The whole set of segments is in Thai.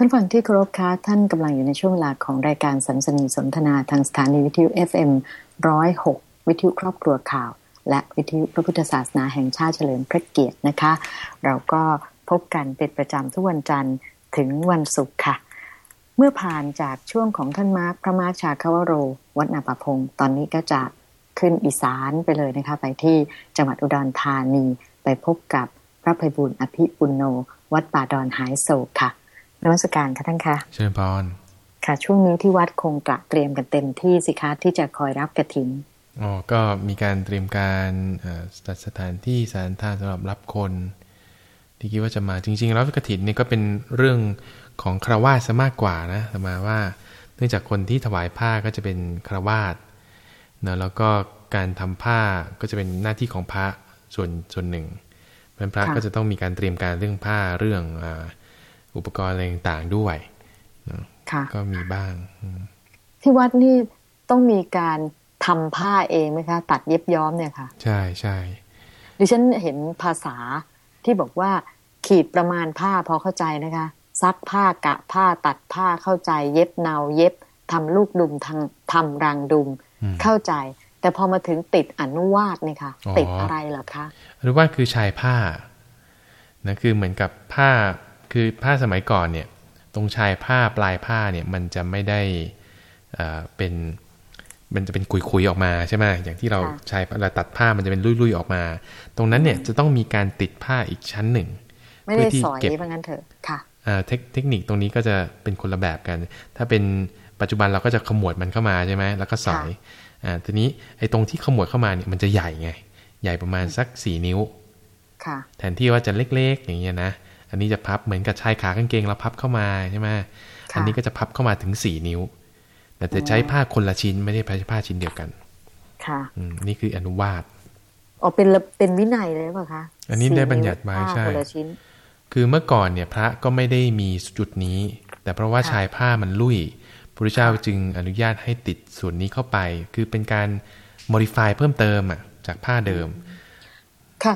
ท่านฟังที่เคารพคะท่านกำลังอยู่ในช่วงเวลาของรายการสันสนีสนทนาทางสถานีวิทยุ FM 106 วิทยุครอบครัวข่าว และวิทยุพระพุทธศาสนาแห่งชาติเฉลิมพระเกียรตินะคะ เราก็พบกันเป็นประจำทุกวันจันทร์ถึงวันศุกร์ค่ะ เมื่อผ่านจากช่วงของท่านมาร์คพระมาร์คชาคาวโร วัดนาปพงตอนนี้ก็จะขึ้นอีสานไปเลยนะคะ ไปที่จังหวัดอุดรธานีไปพบกับพระภัยบุญอภิปุณโน วัดป่าดอนหายโศกค่ะ นวัสการค่ะท่านคะเชิญพรค่ะ ช่วงนี้ที่วัดคงตระเตรียมกันเต็มที่สิคะที่จะคอยรับกระถินอ๋อก็มีการเตรียมการจัดสถานที่สถานท่าสำหรับรับคน ที่คิดว่าจะมาจริงๆแล้วกระถินนี่ก็เป็นเรื่องของคราวาสซะมากกว่านะแต่มาว่า เนื่องจากคนที่ถวายผ้าก็จะเป็นคราวาสนะแล้วก็การทำผ้าก็จะเป็นหน้าที่ของพระส่วนส่วนหนึ่งเป็นพระก็จะต้องมีการเตรียมการเรื่องผ้าเรื่องอ อุปกรณ์อะไรต่างๆด้วยก็มีบ้าง ที่วัดนี่ต้องมีการทำผ้าเองไหมคะ ตัดเย็บย้อมเนี่ยค่ะ ใช่ใช่ดิฉันเห็นภาษาที่บอกว่า ขีดประมาณผ้าพอเข้าใจนะคะ ซักผ้ากะผ้าตัดผ้าเข้าใจ เย็บเนาเย็บทำลูกดุมทางทำรังดุมเข้าใจ แต่พอมาถึงติดอนุวาตเนี่ยค่ะ ติดอะไรเหรอคะอนุวาตคือชายผ้านะคือเหมือนกับผ้า คือผ้าสมัยก่อนเนี่ยตรงชายผ้าปลายผ้าเนี่ยมันจะไม่ได้เป็นมันจะเป็นคุยๆออกมาใช่ไหมอย่างที่เราใช้เราตัดผ้ามันจะเป็นลุยๆออกมา ตรงนั้นเนี่ยจะต้องมีการติดผ้าอีกชั้นหนึ่งเพื่อที่เก็บเพราะงั้นเถอะค่ะเทคนิคตรงนี้ก็จะเป็นคนละแบบกัน ถ้าเป็นปัจจุบันเราก็จะขมวดมันเข้ามาใช่ไหมแล้วก็สอยอ่าทีนี้ไอ้ตรงที่ขมวดเข้ามาเนี่ยมันจะใหญ่ไง ใหญ่ประมาณสักสี่นิ้วแทนที่ว่าจะเล็กๆ อย่างเงี้ยนะ อันนี้จะพับเหมือนกับชายขากางเกงเราพับเข้ามาใช่ไหมอันนี้ก็จะพับเข้ามาถึงสี่นิ้ว แต่จะใช้ผ้าคนละชิ้นไม่ได้ใช้ผ้าชิ้นเดียวกัน ค่ะอืมนี่คืออนุวาตอ๋อเป็นเป็นวินัยเลยป่ะคะอันนี้ได้บัญญัติไว้ใช่คือเมื่อก่อนเนี่ยพระก็ไม่ได้มีจุดนี้ แต่เพราะว่าชายผ้ามันลุ่ยพระพุทธเจ้าจึงอนุญาตให้ติดส่วนนี้เข้าไป คือเป็นการ modify เพิ่มเติมอะจากผ้าเดิม ค่ะ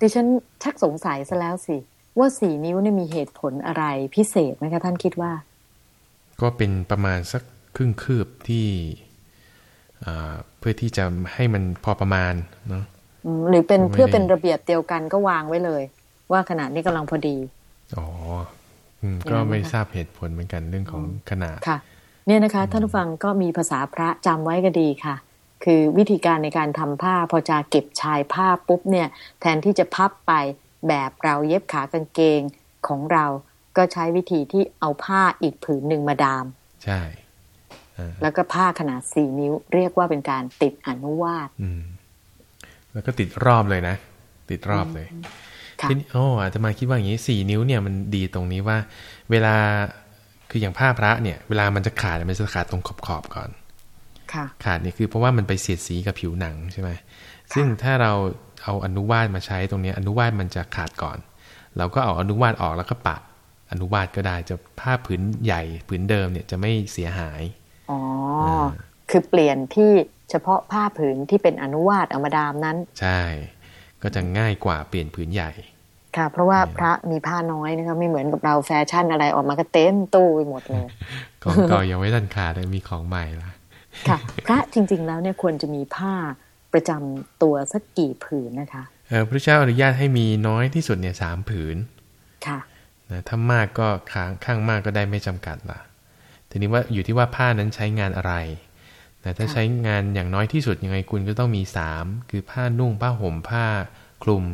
ดิฉันชักสงสัยซะแล้วสิ ว่าสี่นิ้วเนี่ยมีเหตุผลอะไรพิเศษไหมคะท่านคิดว่า ก็เป็นประมาณสักครึ่งคืบที่เพื่อที่จะให้มันพอประมาณเนาะหรือเป็นเพื่อเป็นระเบียบเดียวกันก็วางไว้เลย ว่าขนาดนี้กำลังพอดี อ๋อก็ไม่ทราบเหตุผลเหมือนกันเรื่องของขนาดค่ะ เนี่ยนะคะท่านผู้ฟังก็มีภาษาพระจำไว้ก็ดีค่ะ คือวิธีการในการทำผ้าพอจะเก็บชายผ้าปุ๊บเนี่ย แทนที่จะพับไป แบบเราเย็บขากางเกงของเราก็ใช้วิธีที่เอาผ้าอีกผืนหนึ่งมาดาม ใช่แล้วก็ผ้าขนาดสี่นิ้ว เรียกว่าเป็นการติดอนุวาตแล้วก็ติดรอบเลยนะ ติดรอบเลยทีนี้โอ้อาจจะมาคิดว่าอย่างนี้สี่นิ้วเนี่ยมันดีตรงนี้ว่า เวลาคืออย่างผ้าพระเนี่ย เวลามันจะขาดมันจะขาดตรงขอบขอบก่อนขาดเนี่ยคือเพราะว่ามันไปเสียดสีกับผิวหนังใช่ไหม ซึ่งถ้าเราเอาอนุวาตมาใช้ตรงนี้อนุวาตมันจะขาดก่อน เราก็เอาอนุวาตออกแล้วก็ปะอนุวาตก็ได้จะผ้าผืนใหญ่ผืนเดิมเนี่ยจะไม่เสียหาย อ๋อ คือเปลี่ยนที่เฉพาะผ้าผืนที่เป็นอนุวาตเอามาดามนั้น ใช่ ก็จะง่ายกว่าเปลี่ยนผืนใหญ่ ค่ะ เพราะว่าพระมีผ้าน้อยนะคะไม่เหมือนกับเราแฟชั่นอะไรออกมาก็เต็มตู้ไปหมดเลยของเก่ายังไม่ทันขาดเลยมีของใหม่ละค่ะ พระจริง ๆ แล้วเนี่ยควรจะมีผ้า ประจำตัวสักกี่ผืนนะคะพระเจ้าอนุญาตให้มีน้อยที่สุดเนี่ยสามผืนค่ะนะถ้ามากก็ข้างข้างมากก็ได้ไม่จำกัดละทีนี้ว่าอยู่ที่ว่าผ้านั้นใช้งานอะไรแต่ถ้าใช้งานอย่างน้อยที่สุดยังไงคุณก็ต้องมีสามคือผ้านุ่งผ้าห่มผ้าคลุม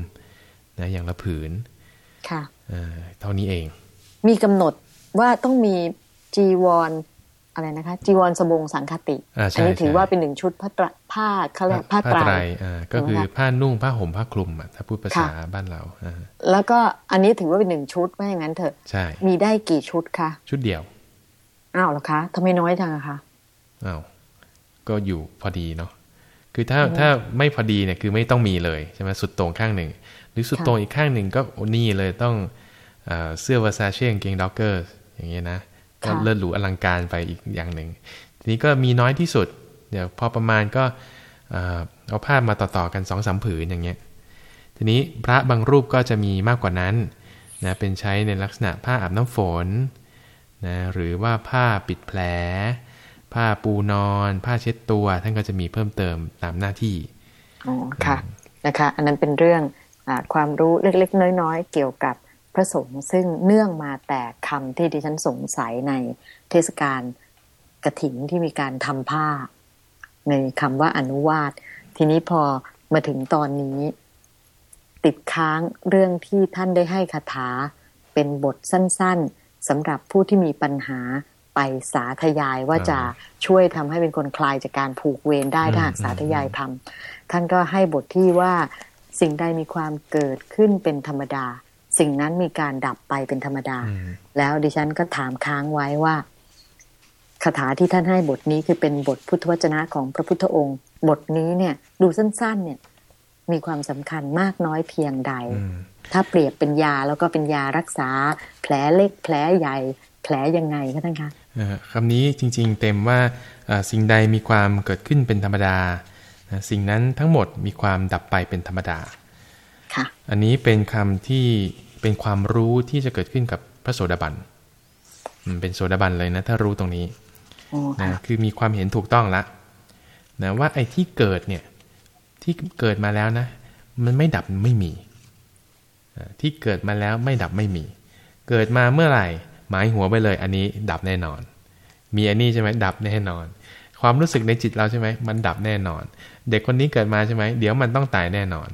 นะอย่างละผืน ค่ะเท่านี้เอง มีกำหนดว่าต้องมีจีวร อะไรนะคะจีวรสบงสังคติ อันนี้ถือว่าเป็นหนึ่งชุดผ้าผ้าเขาเรียกผ้าไตรก็คือผ้านุ่งผ้าห่มผ้าคลุมอะถ้าพูดภาษาบ้านเราแล้วก็อันนี้ถือว่าเป็นหนึ่งชุดว่าอย่างนั้นเถอะใช่มีได้กี่ชุดคะชุดเดียวอ้าวเหรอคะทำไมน้อยจังอะคะอ้าวก็อยู่พอดีเนาะคือถ้าถ้าไม่พอดีเนี่ยคือไม่ต้องมีเลยใช่ไหมสุดตรงข้างหนึ่ง หรือสุดตรงอีกข้างหนึ่งก็นี่เลยต้องเสื้อวาซาเช่งเกงด็อกเกอร์อย่างเงี้ยนะ ก็เลิศหรูอลังการไปอีกอย่างหนึ่งทีนี้ก็มีน้อยที่สุด เดี๋ยวพอประมาณก็เอาผ้ามาต่อๆกันสองสามผืนอย่างเงี้ย ทีนี้พระบางรูปก็จะมีมากกว่านั้นนะเป็นใช้ในลักษณะผ้าอาบน้ำฝนนะหรือว่าผ้าปิดแผล ผ้าปูนอน ผ้าเช็ดตัว ท่านก็จะมีเพิ่มเติมตามหน้าที่อ๋อค่ะนะคะ อันนั้นเป็นเรื่องอความรู้เล็กๆ น้อยๆ เกี่ยวกับ พระสงฆ์ซึ่งเนื่องมาแต่คำที่ดิฉันสงสัยในเทศกาลกระถิ่นที่มีการทำผ้า ในคำว่าอนุวาตทีนี้พอมาถึงตอนนี้ ติดค้างเรื่องที่ท่านได้ให้คาถา เป็นบทสั้นๆสำหรับผู้ที่มีปัญหาไปสาธยายว่าจะช่วยทำให้เป็นคนคลายจากการผูกเวรได้ถ้าหากสาธยายทำท่านก็ให้บทที่ว่าสิ่งใดมีความเกิดขึ้นเป็นธรรมดา สิ่งนั้นมีการดับไปเป็นธรรมดา แล้วดิฉันก็ถามค้างไว้ว่าคาถาที่ท่านให้บทนี้คือเป็นบทพุทธวจนะของพระพุทธองค์ บทนี้เนี่ยดูสั้นๆ เนี่ย มีความสำคัญมากน้อยเพียงใด ถ้าเปรียบเป็นยาแล้วก็เป็นยารักษา แผลเล็กแผลใหญ่ แผลยังไงคะท่านคะคำนี้จริง ๆ เต็มว่าสิ่งใดมีความเกิดขึ้นเป็นธรรมดา สิ่งนั้นทั้งหมดมีความดับไปเป็นธรรมดา ค่ะ อันนี้เป็นคำที่เป็นความรู้ที่จะเกิดขึ้นกับพระโสดาบันเป็นโสดาบันเลยนะ ถ้ารู้ตรงนี้นะคือมีความเห็นถูกต้องละนะว่าไอ้ที่เกิดเนี่ย ที่เกิดมาแล้วนะ มันไม่ดับไม่มีที่เกิดมาแล้วไม่ดับไม่มี เกิดมาเมื่อไหร่ หมายหัวไปเลย อันนี้ดับแน่นอน มีอันนี้ใช่ไหมดับแน่นอน ความรู้สึกในจิตเราใช่ไหมมันดับแน่นอน เด็กคนนี้เกิดมาใช่ไหมเดี๋ยวมันต้องตายแน่นอน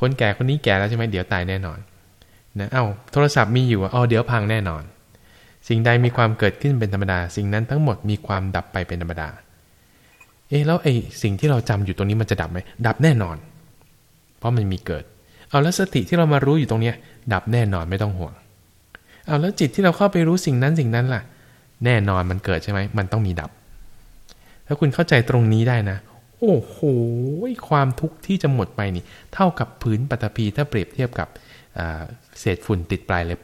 คนแก่คนนี้แก่แล้วใช่ไหมเดี๋ยวตายแน่นอนนะเอา้าโทรศัพท์มีอยู่อ๋อเดี๋ยวพังแน่นอน สิ่งใดมีความเกิดขึ้นเป็นธรรมดา สิ่งนั้นทั้งหมดมีความดับไปเป็นธรรมดา เอ๊ะแล้วไอ้สิ่งที่เราจำอยู่ตรงนี้มันจะดับไหมดับแน่นอน เพราะมันมีเกิด เอาแล้วสติที่เรามารู้อยู่ตรงเนี้ย ดับแน่นอนไม่ต้องห่วง เอาแล้วจิตที่เราเข้าไปรู้สิ่งนั้นสิ่งนั้นล่ะ แน่นอนมันเกิดใช่ไหมมันต้องมีดับ ถ้าคุณเข้าใจตรงนี้ได้นะ โอ้โหความทุกข์ที่จะหมดไปนี่ เท่ากับผืนปัตภีถ้าเปรียบเทียบกับเศษฝุ่นติดปลายเล็บ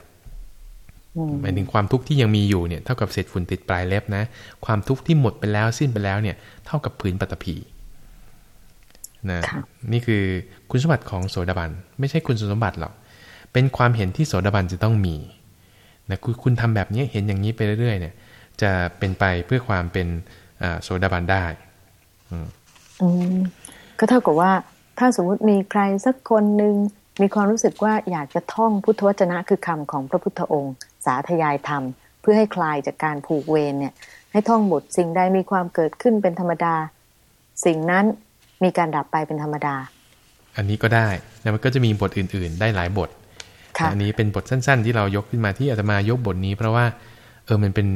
หมายถึงความทุกข์ที่ยังมีอยู่เนี่ยเท่ากับเศษฝุ่นติดปลายเล็บนะ ความทุกข์ที่หมดไปแล้วสิ้นไปแล้วเนี่ย เท่ากับผืนปฐพีนะนี่คือคุณสมบัติของโสดาบันไม่ใช่คุณสมบัติหรอกเป็นความเห็นที่โสดาบันจะต้องมีนะคุณคุณทำแบบนี้เห็นอย่างนี้ไปเรื่อยๆ เนี่ย จะเป็นไปเพื่อความเป็น โสดาบันได้อืมก็เท่ากับว่า ถ้าสมมุติมีใครสักคนหนึ่งมีความรู้สึกว่าอยากจะท่องพุทธวจนะคือคำของพระพุทธองค์ สาธยายธรรม เพื่อให้คลายจากการผูกเวรเนี่ย ให้ท่องบทสิ่งใดมีความเกิดขึ้นเป็นธรรมดา สิ่งนั้นมีการดับไปเป็นธรรมดา อันนี้ก็ได้แล้วมันก็จะมีบทอื่น ๆ ได้หลายบทอันนี้เป็นบทสั้น ๆ ที่เรายกขึ้นมาที่อาตมายกบทนี้ เพราะว่าเออมันเป็น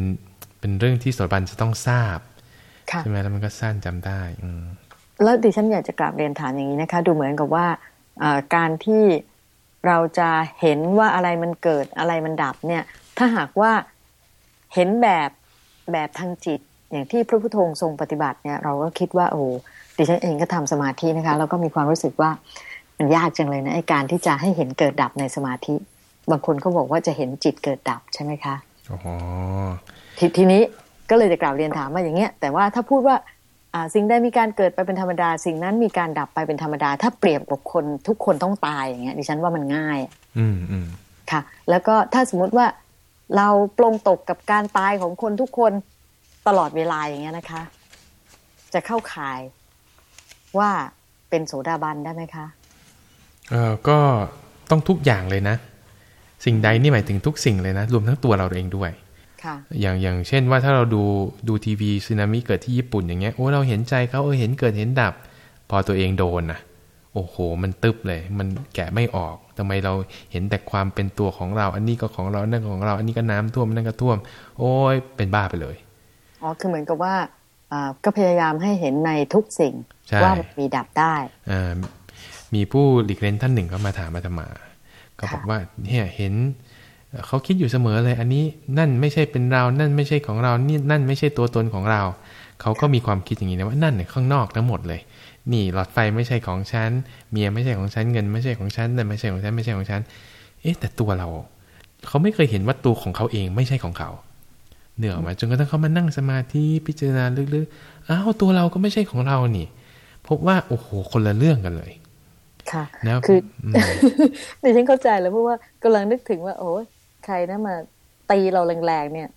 เป็นเรื่องที่สดบันจะต้องทราบ ใช่ไหมแล้วมันก็สั้นจำได้ อืแล้วดิฉันอยากจะกราบเรียนถามอย่างนี้นะคะ ดูเหมือนกับว่าการที่เราจะเห็นว่าอะไรมันเกิดอะไรมันดับเนี่ย ถ้าหากว่าเห็นแบบแบบทางจิต อย่างที่พระพุทโธทรงปฏิบัติเนี่ย เราก็คิดว่าโอ้ดิฉันเองก็ทำสมาธินะคะ แล้วก็มีความรู้สึกว่ามันยากจังเลยนะไอ้การที่จะให้เห็นเกิดดับในสมาธิ บางคนก็บอกว่าจะเห็นจิตเกิดดับใช่ไหมคะอ๋อททีนี้ ก็เลยจะกล่าวเรียนถามว่าอย่างเงี้ยแต่ว่าถ้าพูดว่าสิ่งใดมีการเกิดไปเป็นธรรมดา สิ่งนั้นมีการดับไปเป็นธรรมดา ถ้าเปรียบกับคนทุกคนต้องตายอย่างเงี้ยดิฉันว่ามันง่าย อืมอืมค่ะ แล้วก็ถ้าสมมุติว่าเราปลงตกกับการตายของคนทุกคนตลอดเวลาอย่างเงี้ยนะคะ จะเข้าข่ายว่าเป็นโสดาบันได้ไหมคะเออก็ต้องทุกอย่างเลยนะ สิ่งใดนี่หมายถึงทุกสิ่งเลยนะ รวมทั้งตัวเราเองด้วย อย่างอย่างเช่นว่าถ้าเราดูดูทีวีสึนามิเกิดที่ญี่ปุ่นอย่างเงี้ยโอ้เราเห็นใจเขาเออเห็นเกิดเห็นดับ พอตัวเองโดนนะโอ้โห มันตึบเลย มันแกะไม่ออกทำไมเราเห็นแต่ความเป็นตัวของเรา อันนี้ก็ของเรานั่นของเรา อันนี้ก็น้ำท่วมนั่นก็ท่วม โอ้ยเป็นบ้าไปเลยอ๋อคือเหมือนกับว่าก็พยายามให้เห็นในทุกสิ่งว่ามีดับได้มีผู้หลีกเล่นท่านหนึ่งก็มาถามมาธรรมา ก็บอกว่าเนี่ยเห็น เขาคิดอยู่เสมอเลย อันนี้นั่นไม่ใช่เป็นเรา นั่นไม่ใช่ของเรา นี่นั่นไม่ใช่ตัวตนของเรา เขาก็มีความคิดอย่างนี้นะว่านั่นเนี่ยข้างนอกทั้งหมดเลย นี่หลอดไฟไม่ใช่ของฉัน เมียไม่ใช่ของฉัน เงินไม่ใช่ของฉันนั่นไม่ใช่ของฉัน ไม่ใช่ของฉัน เอ๊ะแต่ตัวเรา เขาไม่เคยเห็นว่าตัวของเขาเองไม่ใช่ของเขาเหนือมาจนกระทั่งเขามานั่งสมาธิพิจารณาลึกๆ อ้าวตัวเราก็ไม่ใช่ของเรานี่ พบว่าโอ้โหคนละเรื่องกันเลย ค่ะคือดิฉันเข้าใจแล้วเพราะว่ากำลังนึกถึงว่า โอ้ ใครนะมาตีเราแรงๆเนี่ย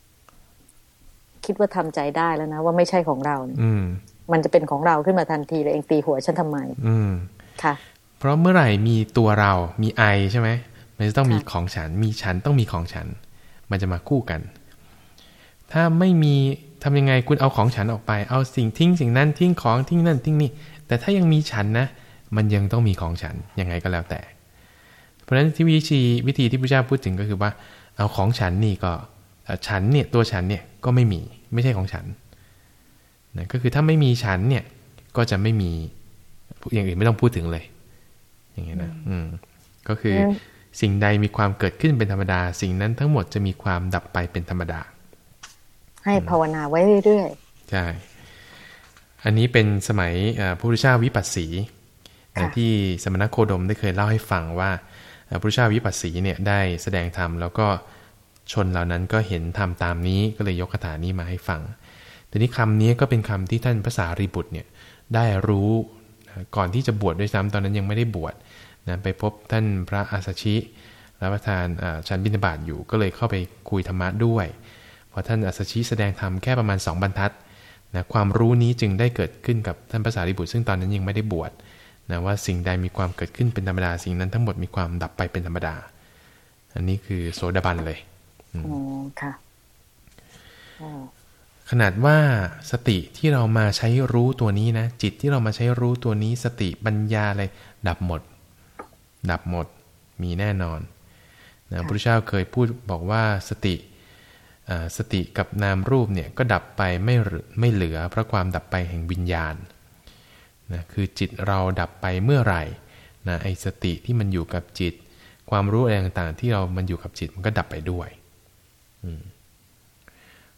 คิดว่าทำใจได้แล้วนะ ว่าไม่ใช่ของเราเนี่ยอืมมันจะเป็นของเราขึ้นมาทันทีเลยเองตีหัวฉันทำไม อืมค่ะ เพราะเมื่อไหร่มีตัวเรา มีไอใช่ไหมมันจะต้องมีค่ะของฉัน มีฉันต้องมีของฉัน มันจะมาคู่กัน ถ้าไม่มีทำยังไงคุณเอาของฉันออกไป เอาสิ่งทิ้งสิ่งนั้นทิ้งของทิ้งนั่นทิ้งนี่ แต่ถ้ายังมีฉันนะ มันยังต้องมีของฉัน ยังไงก็แล้วแต่ เพราะฉะนั้นที่วิธีวิธีที่พระเจ้าพูดถึงก็คือว่า เอาของฉันนี่ก็เอ่อฉันเนี่ยตัวฉันเนี่ยก็ไม่มีไม่ใช่ของฉันนะก็คือถ้าไม่มีฉันเนี่ยก็จะไม่มีอย่างอื่นไม่ต้องพูดถึงเลย อย่างเงี้ยนะอืมก็คืองั้นสิ่งใดมีความเกิดขึ้นเป็นธรรมดา สิ่งนั้นทั้งหมดจะมีความดับไปเป็นธรรมดา ให้ภาวนาไว้เรื่อยใช่อันนี้เป็นสมัยเอ่อพระพุทธเจ้าวิปัสสีค่ะที่สมณโคดมได้เคยเล่าให้ฟังว่าเอ่อ พระเจ้าวิปัสสีเนี่ยได้แสดงธรรมแล้วก็ชนเหล่านั้นก็เห็นธรรมตามนี้ก็เลยยกคาถานี้มาให้ฟังทีนี้คำนี้ก็เป็นคำที่ท่านพระสารีบุตรเนี่ยได้รู้ก่อนที่จะบวชด้วยซ้ำตอนนั้นยังไม่ได้บวชนะไปพบท่านพระอาสชิรับประทานชันบิณฑบาตอยู่ก็เลยเข้าไปคุยธรรมะด้วยพอท่านอาสชิแสดงธรรมแค่ประมาณ 2 บรรทัดนะความรู้นี้จึงได้เกิดขึ้นกับท่านพระสารีบุตร ซึ่งตอนนั้นยังไม่ได้บวช นะว่าสิ่งใดมีความเกิดขึ้นเป็นธรรมดาสิ่งนั้นทั้งหมดมีความดับไปเป็นธรรมดา อันนี้คือโสดาบันเลยๆอ๋อค่ะอ๋อขนาดว่าสติที่เรามาใช้รู้ตัวนี้นะ จิตที่เรามาใช้รู้ตัวนี้สติปัญญาอะไรดับหมด ดับหมดมีแน่นอนนะพระพุทธเจ้าเคยพูดบอกว่าสติอ่าสติกับนามรูปเนี่ยก็ดับไปไม่เหลือไม่เหลือเพราะความดับไปแห่งวิญญาณ นะคือจิตเราดับไปเมื่อไหร่นะไอสติที่มันอยู่กับจิต ความรู้อะไรต่างๆ ที่เรามันอยู่กับจิตมันก็ดับไปด้วยอืม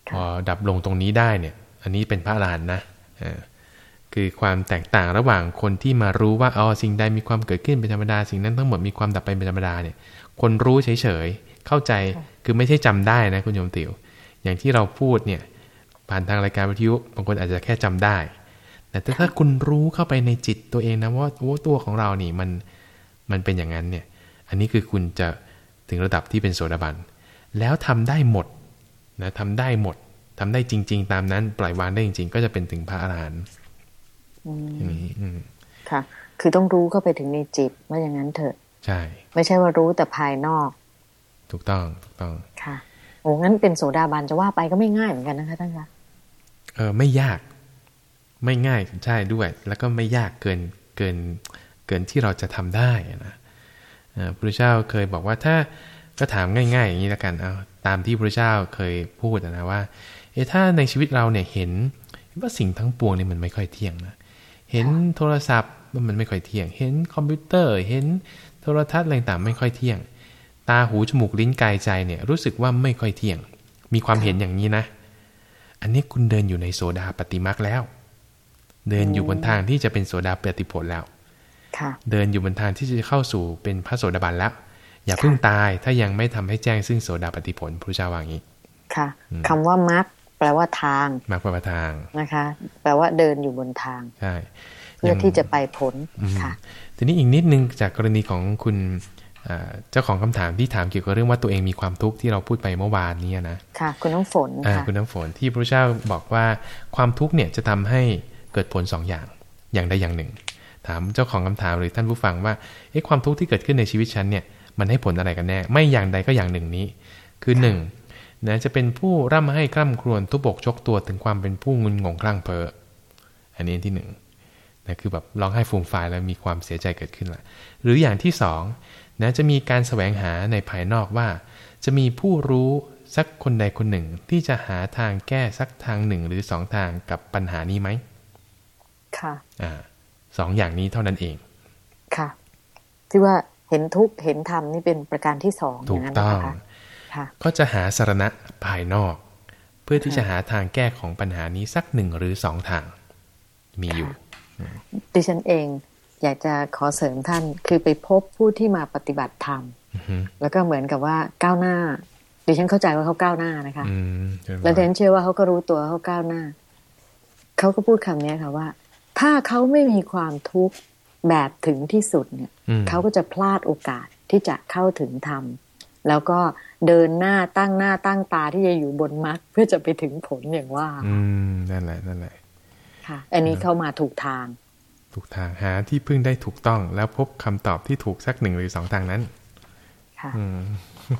พอดับลงตรงนี้ได้เนี่ย อันนี้เป็นพระอรหันต์นะเออคือความแตกต่างระหว่างคนที่มารู้ว่าอ๋อสิ่งใดมีความเกิดขึ้นเป็นธรรมดา สิ่งนั้นทั้งหมดมีความดับไปเป็นธรรมดาเนี่ย คนรู้เฉยๆเข้าใจคือไม่ใช่จำได้นะคุณโยมติวอย่างที่เราพูดเนี่ย ผ่านทางรายการวิทยุบางคนอาจจะแค่จำได้ แต่ถ้าคุณรู้เข้าไปในจิตตัวเองนะว่าโอ้ตัวของเรานี่มันมันเป็นอย่างนั้นเนี่ย อันนี้คือคุณจะถึงระดับที่เป็นโสดาบัน แล้วทำได้หมดนะทำได้หมดทำได้จริง ๆ ตามนั้น ปล่อยวางได้จริง ๆ ก็จะเป็นถึงพระอรหันต์อืมอย่างนี้อืมค่ะ คือต้องรู้เข้าไปถึงในจิตว่าอย่างนั้นเถอะ ใช่ ไม่ใช่ว่ารู้แต่ภายนอก ถูกต้องถูกต้องค่ะโอ้งั้นเป็นโสดาบันจะว่าไปก็ไม่ง่ายเหมือนกันนะคะท่านคะเออไม่ยาก ไม่ง่ายใช่ด้วย แล้วก็ไม่ยากเกินเกินเกินที่เราจะทำได้นะเอ่อพระพุทธเจ้าเคยบอกว่าถ้าก็ถามง่าย ๆ อย่างนี้แล้วกันเอาตามที่พระพุทธเจ้าเคยพูดนะว่าเอะถ้าในชีวิตเราเนี่ยเห็นว่าสิ่งทั้งปวงเนี่ยมันไม่ค่อยเที่ยงนะเห็นโทรศัพท์ว่ามันไม่ค่อยเที่ยง เห็นคอมพิวเตอร์ เห็นโทรทัศน์อะไรต่างๆไม่ค่อยเที่ยง ตาหูจมูกลิ้นกายใจเนี่ยรู้สึกว่าไม่ค่อยเที่ยง มีความเห็นอย่างนี้นะ อันนี้คุณเดินอยู่ในโสดาปฏิมักแล้ว เดินอยู่บนทางที่จะเป็นโสดาปฏิผลแล้วค่ะเดินอยู่บนทางที่จะเข้าสู่เป็นพระโสดาบันแล้ว อย่าเพิ่งตายถ้ายังไม่ทำให้แจ้งซึ่งโสดาปฏิผลพระเจ้าว่าอย่างนี้ ค่ะคำว่ามักแปลว่าทางมรรคประทางนะคะ แปลว่าเดินอยู่บนทางใช่เพื่อที่จะไปผลอืมค่ะ ทีนี้อีกนิดนึงจากกรณีของคุณอ่าเจ้าของคำถามที่ถามเกี่ยวกับเรื่องว่าตัวเองมีความทุกข์ที่เราพูดไปเมื่อวานนี้นะ ค่ะ คุณน้ำฝนอ่าค่ะคุณน้ำฝนที่พระเจ้าบอกว่าความทุกข์เนี่ยจะทำให้ เกิดผลสองอย่าง อย่างใดอย่างหนึ่ง ถามเจ้าของคำถามหรือท่านผู้ฟังว่าเอ๊ะความทุกข์ที่เกิดขึ้นในชีวิตฉันเนี่ยมันให้ผลอะไรกันแน่ ไม่อย่างใดก็อย่างหนึ่งนี้ คือหนึ่งนะจะเป็นผู้ร่ำให้คร่ำครวญทุบอกชกตัวถึงความเป็นผู้งุนงงคลั่งเพ้ออันนี้ที่หนึ่งนะคือแบบร้องไห้ฟูมฟายแล้วมีความเสียใจเกิดขึ้นละหรืออย่างที่สองนะจะมีการแสวงหาในภายนอกว่า จะมีผู้รู้สักคนใดคนหนึ่งที่จะหาทางแก้สักทางหนึ่งหรือสองทางกับปัญหานี้ไหม ค่ะอ่าสองอย่างนี้เท่านั้นเองค่ะที่ว่าเห็นทุกข์เห็นธรรมนี่เป็นประการที่สองอถูย่ากงนั้นต้องนะคะค่ะก็จะหาสารณะภายนอก เพื่อที่จะหาทางแก้ของปัญหานี้สักหนึ่งหรือสองทาง มีอยู่ ดิฉันเองอยากจะขอเสริมท่านคือไปพบผู้ที่มาปฏิบัติธรรมอือฮึแล้วก็เหมือนกับว่าก้าวหน้า ดิฉันเข้าใจว่าเขาก้าวหน้านะคะอืมเชิญแล้วดิฉันเชื่อว่าเขาก็รู้ตัวเขาก้าวหน้า เขาก็พูดคำนี้ค่ะว่า ถ้าเขาไม่มีความทุกข์แบบถึงที่สุดเนี่ยอืมเขาก็จะพลาดโอกาสที่จะเข้าถึงธรรมแล้วก็เดินหน้าตั้งหน้าตั้งตาที่จะอยู่บนมรรคเพื่อจะไปถึงผลอย่างว่า อืมนั่นแหละนั่นแหละ ค่ะ อันนี้เข้ามาถูกทาง ถูกทางหาที่พึ่งได้ถูกต้อง แล้วพบคำตอบที่ถูกสักหนึ่งหรือสองทางนั้น ค่ะอืม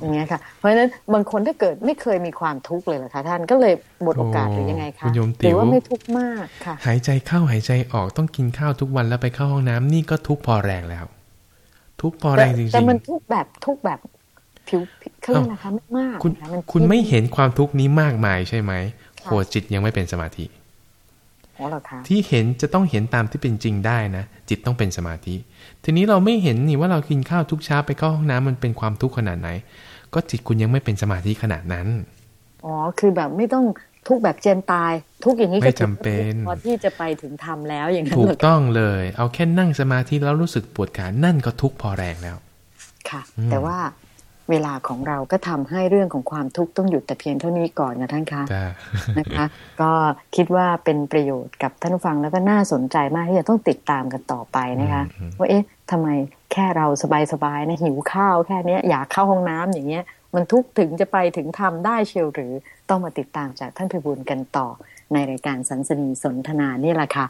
อย่างเงี้ยค่ะ เพราะฉะนั้นบางคนถ้าเกิดไม่เคยมีความทุกข์เลยเหรอคะท่านก็เลยหมดโอกาสหรือยังไงคะคุณโยมหติ๋รือวว่าไม่ทุกข์มากค่ะ หายใจเข้าหายใจออกต้องกินข้าวทุกวันแล้วไปเข้าห้องน้ำนี่ก็ทุกข์พอแรงแล้ว ทุกข์พอแรงจริงๆแต่มันทุกข์แบบทุกข์แบบผิวเขาเรียกนะคะไม่มากคุณนะมันคุณไม่เห็นความทุกข์นี้มากมายใช่ไหมค่ะโหจิตยังไม่เป็นสมาธิอ๋อเหรอคะ ที่เห็นจะต้องเห็นตามที่เป็นจริงได้นะจิตต้องเป็นสมาธิ ทีนี้เราไม่เห็นนี่ว่าเรากินข้าวทุกเช้าไปเข้าห้องน้ำมันเป็นความทุกข์ขนาดไหน ก็จิตคุณยังไม่เป็นสมาธิขนาดนั้นอ๋อคือแบบไม่ต้องทุกข์แบบเจนตาย ทุกข์อย่างนี้ไม่ก็ถือจำเป็นพอที่จะไปถึงธรรมแล้วอย่างนั้นถูเหกรอคะต้องเลย เอาแค่นั่งสมาธิแล้วรู้สึกปวดขานั่นก็ทุกข์พอแรงแล้ว ค่ะอืมแต่ว่า เวลาของเราก็ทำให้เรื่องของความทุกข์ต้องหยุดแต่เพียงเท่านี้ก่อนนะท่านคะจ้านะคะ ก็คิดว่าเป็นประโยชน์กับท่านผู้ฟังแล้วก็น่าสนใจมากที่จะต้องติดตามกันต่อไปนะคะอืมว่าเอ๊ะทำไมแค่เราสบายๆนะหิวข้าวแค่เนี้ยอยากเข้าห้องน้ำอย่างเงี้ย มันทุกข์ถึงจะไปถึงทำได้เชียวหรือต้องมาติดตามจากท่านพิบูลกันต่อในรายการสันสนีสนทนานี่แหละค่ะ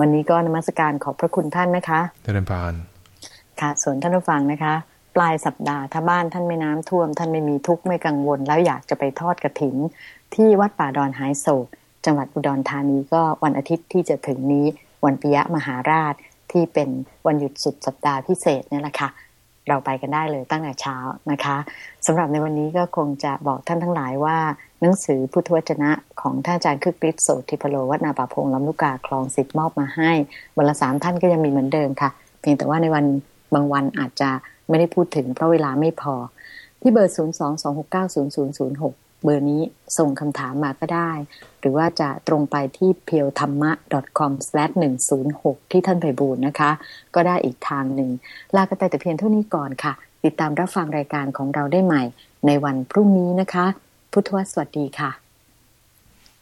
วันนี้ก็นมัสการขอบพระคุณท่านนะคะเจริญพรค่ะส่วนท่านผู้ฟังนะคะ ปลายสัปดาห์ถ้าบ้านท่านไม่น้ำท่วม ท่านไม่มีทุกข์ไม่กังวล แล้วอยากจะไปทอดกระถิน ที่วัดป่าดอนหายโศก จังหวัดอุดรธานีก็วันอาทิตย์ที่จะถึงนี้วันปิยะมหาราชที่เป็นวันหยุดสุดสัปดาห์พิเศษนี่แหละค่ะเราไปกันได้เลยตั้งแต่เช้านะคะสำหรับในวันนี้ก็คงจะบอกท่านทั้งหลายว่า หนังสือพุทธวจนะของท่านอาจารย์คึกฤทธิ์โสติพโลวัดนาป่าพงลำลูกกาคลองสิทธิ์มอบมาให้วันละสามท่านก็ยังมีเหมือนเดิมค่ะ เพียงแต่ว่าในวันบางวันอาจจะ ไม่ได้พูดถึงเพราะเวลาไม่พอ ที่เบอร์ 0 2 2 6 9 0 0 0 6 เบอร์นี้ส่งคำถามมาก็ได้ หรือว่าจะตรงไปที่ p e e l t h a m m a c o m 106ที่ท่านไพบูลนะคะ ก็ได้อีกทางหนึ่ง ลากันไปแต่เพียงเท่านี้ก่อนค่ะ ติดตามรับฟังรายการของเราได้ใหม่ ในวันพรุ่งนี้นะคะ พุทธวสวัสดีค่ะ